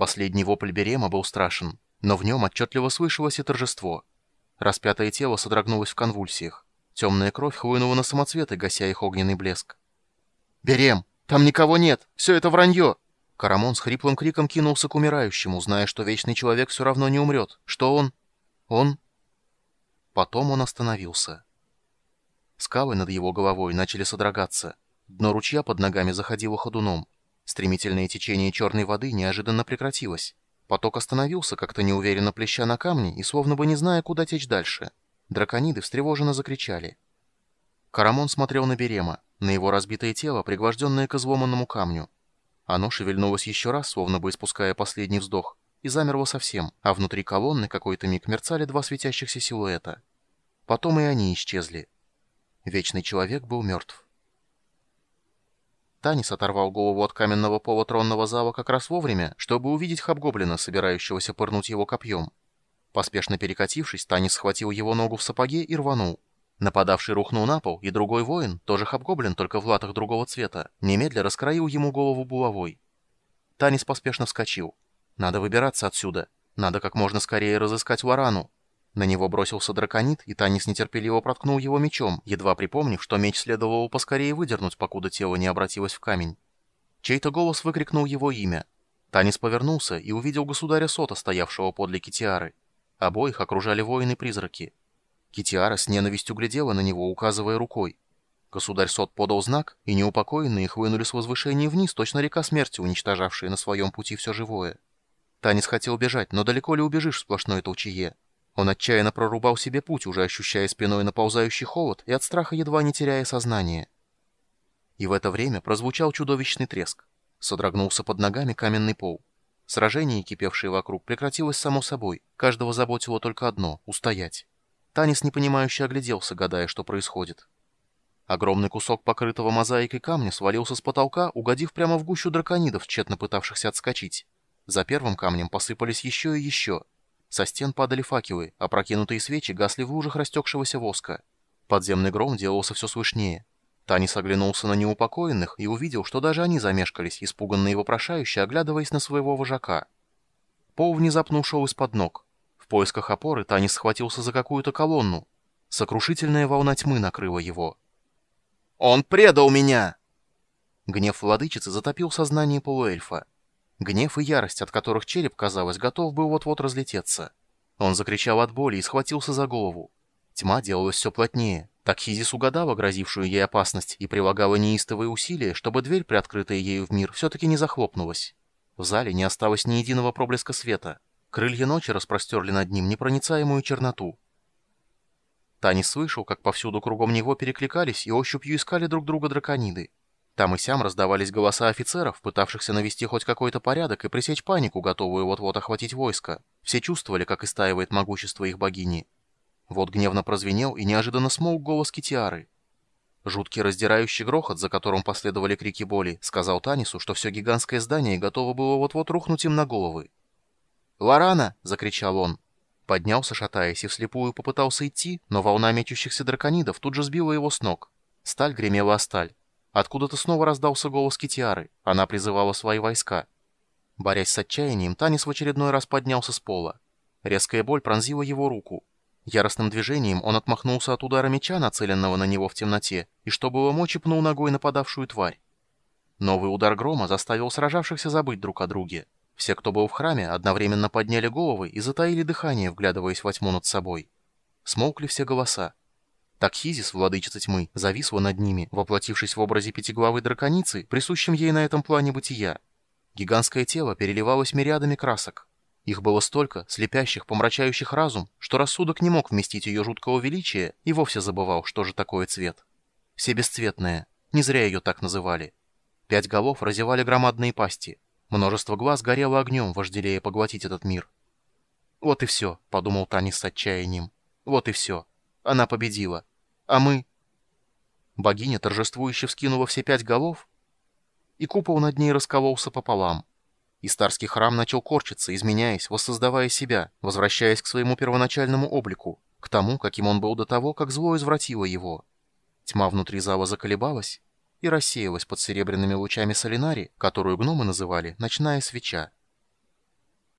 Последний вопль Берема был страшен, но в нем отчетливо слышалось и торжество. Распятое тело содрогнулось в конвульсиях. Темная кровь хлынула на самоцветы, гася их огненный блеск. «Берем! Там никого нет! Все это вранье!» Карамон с хриплым криком кинулся к умирающему, зная, что вечный человек все равно не умрет. Что он? Он? Потом он остановился. Скалы над его головой начали содрогаться. Дно ручья под ногами заходило ходуном. Стремительное течение черной воды неожиданно прекратилось. Поток остановился, как-то неуверенно плеща на камне и словно бы не зная, куда течь дальше. Дракониды встревоженно закричали. Карамон смотрел на Берема, на его разбитое тело, пригвожденное к изломанному камню. Оно шевельнулось еще раз, словно бы испуская последний вздох, и замерло совсем, а внутри колонны какой-то миг мерцали два светящихся силуэта. Потом и они исчезли. Вечный человек был мертв. Танис оторвал голову от каменного пола тронного зала как раз вовремя, чтобы увидеть хабгоблина, собирающегося пырнуть его копьем. Поспешно перекатившись, Танис схватил его ногу в сапоге и рванул. Нападавший рухнул на пол, и другой воин, тоже хабгоблин, только в латах другого цвета, немедля раскроил ему голову булавой. Танис поспешно вскочил. «Надо выбираться отсюда. Надо как можно скорее разыскать Варану». На него бросился драконит, и Танис нетерпеливо проткнул его мечом, едва припомнив, что меч следовало поскорее выдернуть, покуда тело не обратилось в камень. Чей-то голос выкрикнул его имя. Танис повернулся и увидел государя Сота, стоявшего подле Китиары. Обоих окружали воины-призраки. Китиара с ненавистью глядела на него, указывая рукой. Государь Сот подал знак, и неупокоенные их вынули с возвышения вниз, точно река смерти, уничтожавшая на своем пути все живое. Танис хотел бежать, но далеко ли убежишь в сплошной толчее? Он отчаянно прорубал себе путь, уже ощущая спиной наползающий холод и от страха едва не теряя сознание. И в это время прозвучал чудовищный треск. Содрогнулся под ногами каменный пол. Сражение, кипевшее вокруг, прекратилось само собой. Каждого заботило только одно — устоять. Танис непонимающе огляделся, гадая, что происходит. Огромный кусок покрытого мозаикой камня свалился с потолка, угодив прямо в гущу драконидов, тщетно пытавшихся отскочить. За первым камнем посыпались еще и еще. Со стен падали факелы, а прокинутые свечи гасли в лужах растекшегося воска. Подземный гром делался все слышнее. Танис оглянулся на неупокоенных и увидел, что даже они замешкались, испуганные вопрошающе, оглядываясь на своего вожака. Пол внезапно ушел из-под ног поисках опоры Танис схватился за какую-то колонну. Сокрушительная волна тьмы накрыла его. «Он предал меня!» Гнев владычицы затопил сознание полуэльфа. Гнев и ярость, от которых череп, казалось, готов был вот-вот разлететься. Он закричал от боли и схватился за голову. Тьма делалась все плотнее. Такхизис угадала грозившую ей опасность и прилагала неистовые усилия, чтобы дверь, приоткрытая ею в мир, все-таки не захлопнулась. В зале не осталось ни единого проблеска света. Крылья ночи распростерли над ним непроницаемую черноту. Танис слышал, как повсюду кругом него перекликались и ощупью искали друг друга дракониды. Там и сям раздавались голоса офицеров, пытавшихся навести хоть какой-то порядок и пресечь панику, готовую вот-вот охватить войско. Все чувствовали, как истаивает могущество их богини. Вот гневно прозвенел и неожиданно смолк голос Китиары. Жуткий раздирающий грохот, за которым последовали крики боли, сказал Танису, что все гигантское здание готово было вот-вот рухнуть им на головы. «Лорана!» — закричал он. Поднялся, шатаясь, и вслепую попытался идти, но волна мечущихся драконидов тут же сбила его с ног. Сталь гремела о сталь. Откуда-то снова раздался голос Китиары. Она призывала свои войска. Борясь с отчаянием, Танис в очередной раз поднялся с пола. Резкая боль пронзила его руку. Яростным движением он отмахнулся от удара меча, нацеленного на него в темноте, и что было мочи пнул ногой нападавшую тварь. Новый удар грома заставил сражавшихся забыть друг о друге. Все, кто был в храме, одновременно подняли головы и затаили дыхание, вглядываясь во тьму над собой. Смолкли все голоса. Такхизис, владычица тьмы, зависла над ними, воплотившись в образе пятиглавой драконицы, присущем ей на этом плане бытия. Гигантское тело переливалось мириадами красок. Их было столько, слепящих, помрачающих разум, что рассудок не мог вместить ее жуткого величия и вовсе забывал, что же такое цвет. Все бесцветное. Не зря ее так называли. Пять голов разевали громадные пасти. Множество глаз горело огнем, вожделея поглотить этот мир. «Вот и все», — подумал Танис с отчаянием. «Вот и все. Она победила. А мы...» Богиня торжествующе вскинула все пять голов, и купол над ней раскололся пополам. И старский храм начал корчиться, изменяясь, воссоздавая себя, возвращаясь к своему первоначальному облику, к тому, каким он был до того, как зло извратило его. Тьма внутри зала заколебалась, и рассеялась под серебряными лучами солинари, которую гномы называли «ночная свеча».